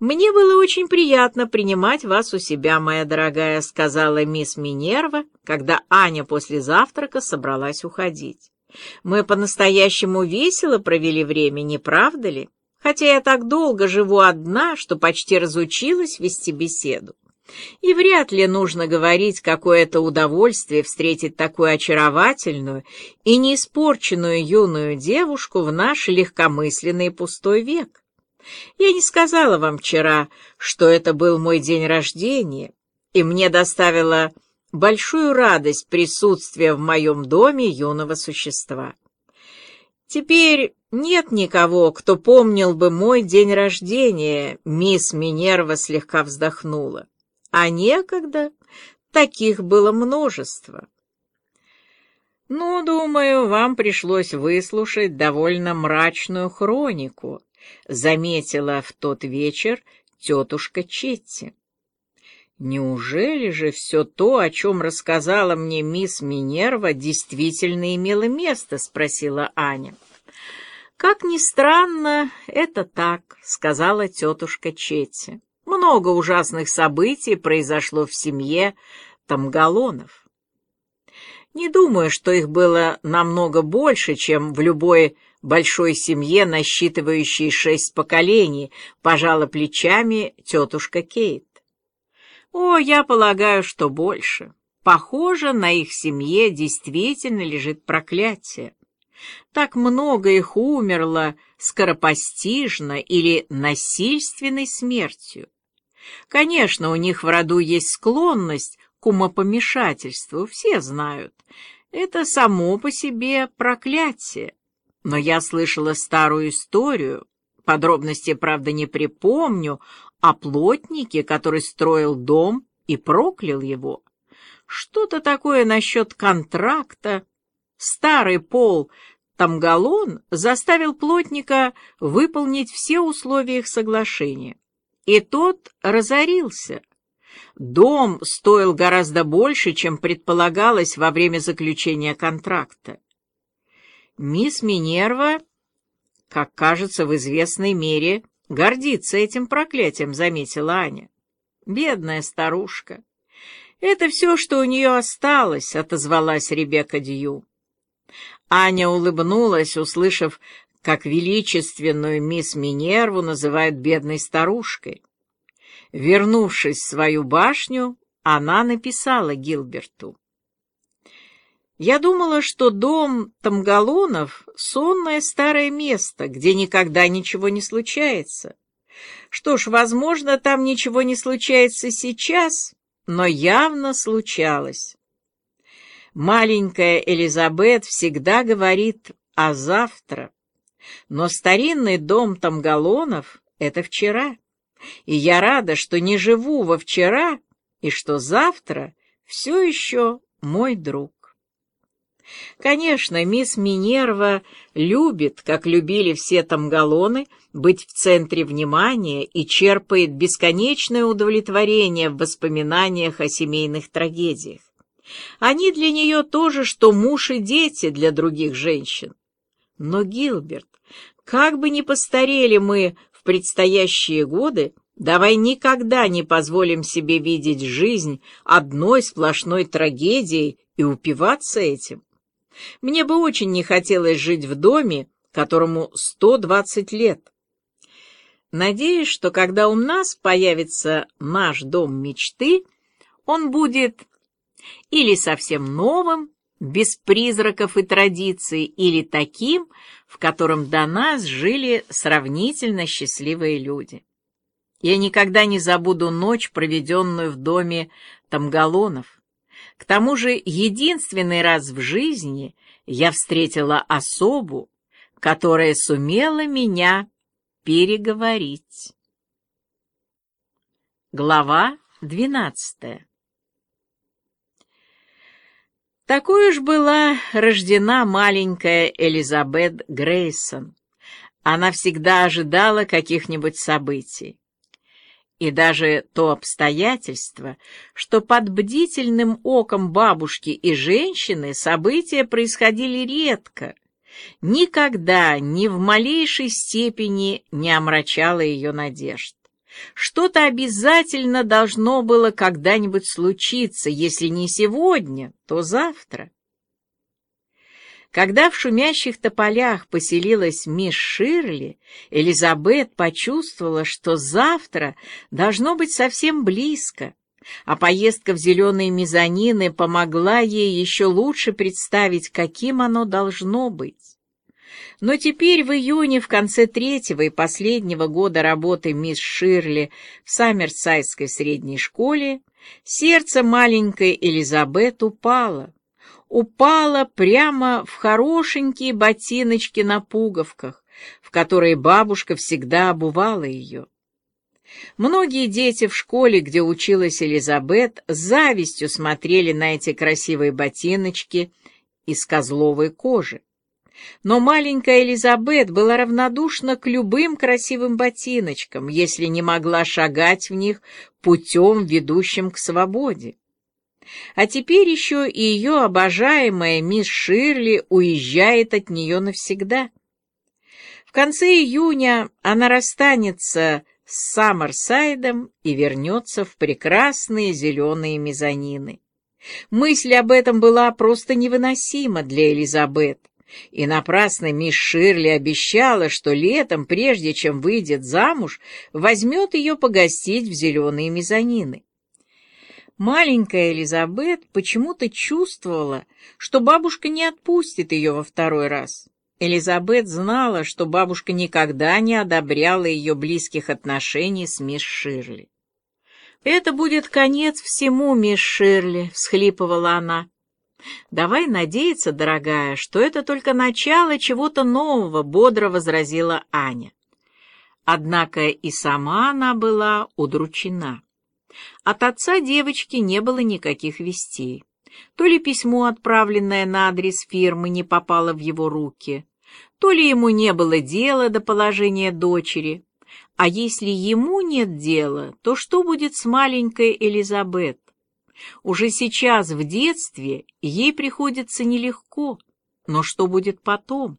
«Мне было очень приятно принимать вас у себя, моя дорогая», — сказала мисс Минерва, когда Аня после завтрака собралась уходить. «Мы по-настоящему весело провели время, не правда ли? Хотя я так долго живу одна, что почти разучилась вести беседу. И вряд ли нужно говорить, какое это удовольствие встретить такую очаровательную и неиспорченную юную девушку в наш легкомысленный пустой век. Я не сказала вам вчера, что это был мой день рождения, и мне доставило большую радость присутствие в моем доме юного существа. Теперь нет никого, кто помнил бы мой день рождения, мисс Минерва слегка вздохнула. А некогда таких было множество. Ну, думаю, вам пришлось выслушать довольно мрачную хронику, заметила в тот вечер тетушка Четти. Неужели же все то, о чем рассказала мне мисс Минерва, действительно имело место? — спросила Аня. Как ни странно, это так, — сказала тетушка Четти. Много ужасных событий произошло в семье Тамгалонов. Не думаю, что их было намного больше, чем в любой большой семье, насчитывающей шесть поколений, пожала плечами тетушка Кейт. О, я полагаю, что больше. Похоже, на их семье действительно лежит проклятие. Так много их умерло скоропостижно или насильственной смертью. Конечно, у них в роду есть склонность к умопомешательству, все знают. Это само по себе проклятие. Но я слышала старую историю, подробности, правда, не припомню, о плотнике, который строил дом и проклял его. Что-то такое насчет контракта. Старый пол Тамгалон заставил плотника выполнить все условия их соглашения. И тот разорился. Дом стоил гораздо больше, чем предполагалось во время заключения контракта. Мисс Минерва, как кажется, в известной мере гордится этим проклятием, заметила Аня. Бедная старушка. Это все, что у нее осталось, отозвалась Ребекка Дью. Аня улыбнулась, услышав, как величественную мисс Минерву называют бедной старушкой. Вернувшись в свою башню, она написала Гилберту. Я думала, что дом Тамгалонов — сонное старое место, где никогда ничего не случается. Что ж, возможно, там ничего не случается сейчас, но явно случалось. Маленькая Элизабет всегда говорит о завтра, но старинный дом Тамгалонов — это вчера, и я рада, что не живу во вчера и что завтра все еще мой друг. Конечно, мисс Минерва любит, как любили все тамгалоны, быть в центре внимания и черпает бесконечное удовлетворение в воспоминаниях о семейных трагедиях. Они для нее тоже, что муж и дети для других женщин. Но, Гилберт, как бы ни постарели мы в предстоящие годы, давай никогда не позволим себе видеть жизнь одной сплошной трагедией и упиваться этим. Мне бы очень не хотелось жить в доме, которому 120 лет. Надеюсь, что когда у нас появится наш дом мечты, он будет или совсем новым, без призраков и традиций, или таким, в котором до нас жили сравнительно счастливые люди. Я никогда не забуду ночь, проведенную в доме Тамгалонов. К тому же единственный раз в жизни я встретила особу, которая сумела меня переговорить. Глава двенадцатая Такой уж была рождена маленькая Элизабет Грейсон. Она всегда ожидала каких-нибудь событий. И даже то обстоятельство, что под бдительным оком бабушки и женщины события происходили редко, никогда ни в малейшей степени не омрачало ее надежд. Что-то обязательно должно было когда-нибудь случиться, если не сегодня, то завтра. Когда в шумящих тополях поселилась мисс Ширли, Элизабет почувствовала, что завтра должно быть совсем близко, а поездка в зеленые мезонины помогла ей еще лучше представить, каким оно должно быть. Но теперь в июне, в конце третьего и последнего года работы мисс Ширли в Саммерсайдской средней школе, сердце маленькой Элизабет упало. Упало прямо в хорошенькие ботиночки на пуговках, в которые бабушка всегда обувала ее. Многие дети в школе, где училась Элизабет, с завистью смотрели на эти красивые ботиночки из козловой кожи. Но маленькая Элизабет была равнодушна к любым красивым ботиночкам, если не могла шагать в них путем, ведущим к свободе. А теперь еще и ее обожаемая мисс Ширли уезжает от нее навсегда. В конце июня она расстанется с Саммерсайдом и вернется в прекрасные зеленые мезонины. Мысль об этом была просто невыносима для Элизабет, и напрасно мисс Ширли обещала, что летом, прежде чем выйдет замуж, возьмет ее погостить в зеленые мезонины. Маленькая Элизабет почему-то чувствовала, что бабушка не отпустит ее во второй раз. Элизабет знала, что бабушка никогда не одобряла ее близких отношений с мисс Ширли. «Это будет конец всему, мисс Ширли», — всхлипывала она. «Давай надеяться, дорогая, что это только начало чего-то нового», — бодро возразила Аня. Однако и сама она была удручена. От отца девочки не было никаких вестей. То ли письмо, отправленное на адрес фирмы, не попало в его руки, то ли ему не было дела до положения дочери. А если ему нет дела, то что будет с маленькой Элизабет? Уже сейчас, в детстве, ей приходится нелегко, но что будет потом?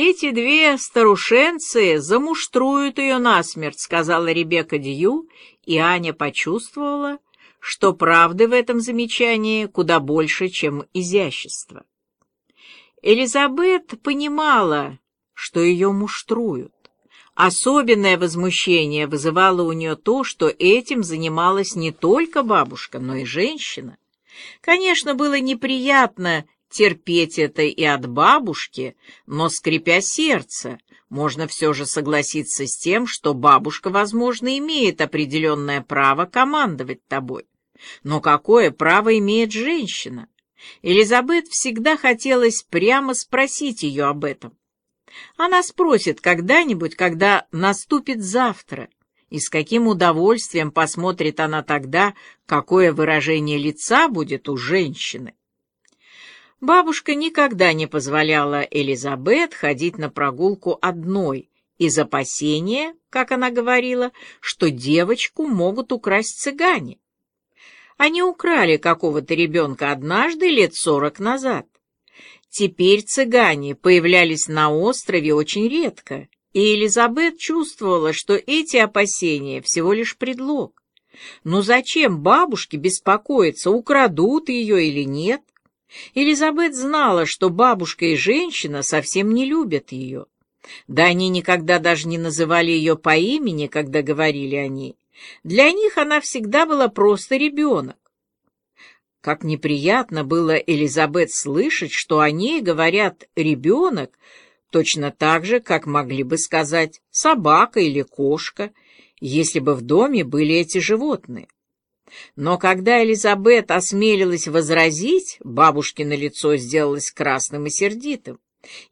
«Эти две старушенцы замуштруют ее насмерть», — сказала Ребекка Дью, и Аня почувствовала, что правды в этом замечании куда больше, чем изящество. Элизабет понимала, что ее муштруют. Особенное возмущение вызывало у нее то, что этим занималась не только бабушка, но и женщина. Конечно, было неприятно терпеть это и от бабушки, но, скрипя сердце, можно все же согласиться с тем, что бабушка, возможно, имеет определенное право командовать тобой. Но какое право имеет женщина? Элизабет всегда хотелось прямо спросить ее об этом. Она спросит когда-нибудь, когда наступит завтра, и с каким удовольствием посмотрит она тогда, какое выражение лица будет у женщины. Бабушка никогда не позволяла Элизабет ходить на прогулку одной из опасения, как она говорила, что девочку могут украсть цыгане. Они украли какого-то ребенка однажды лет сорок назад. Теперь цыгане появлялись на острове очень редко, и Элизабет чувствовала, что эти опасения всего лишь предлог. Но зачем бабушке беспокоиться, украдут ее или нет? Элизабет знала, что бабушка и женщина совсем не любят ее. Да они никогда даже не называли ее по имени, когда говорили о ней. Для них она всегда была просто ребенок. Как неприятно было Элизабет слышать, что о ней говорят «ребенок», точно так же, как могли бы сказать «собака» или «кошка», если бы в доме были эти животные. Но когда Элизабет осмелилась возразить, бабушкино лицо сделалось красным и сердитым,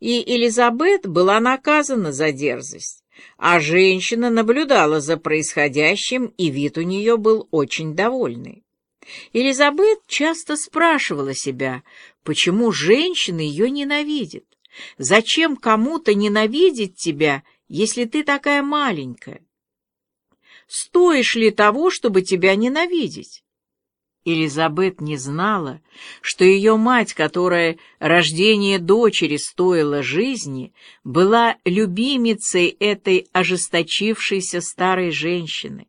и Элизабет была наказана за дерзость а женщина наблюдала за происходящим, и вид у нее был очень довольный. Элизабет часто спрашивала себя, почему женщины ее ненавидят. Зачем кому-то ненавидеть тебя, если ты такая маленькая? Стоишь ли того, чтобы тебя ненавидеть? Элизабет не знала, что ее мать, которая рождение дочери стоило жизни, была любимицей этой ожесточившейся старой женщины.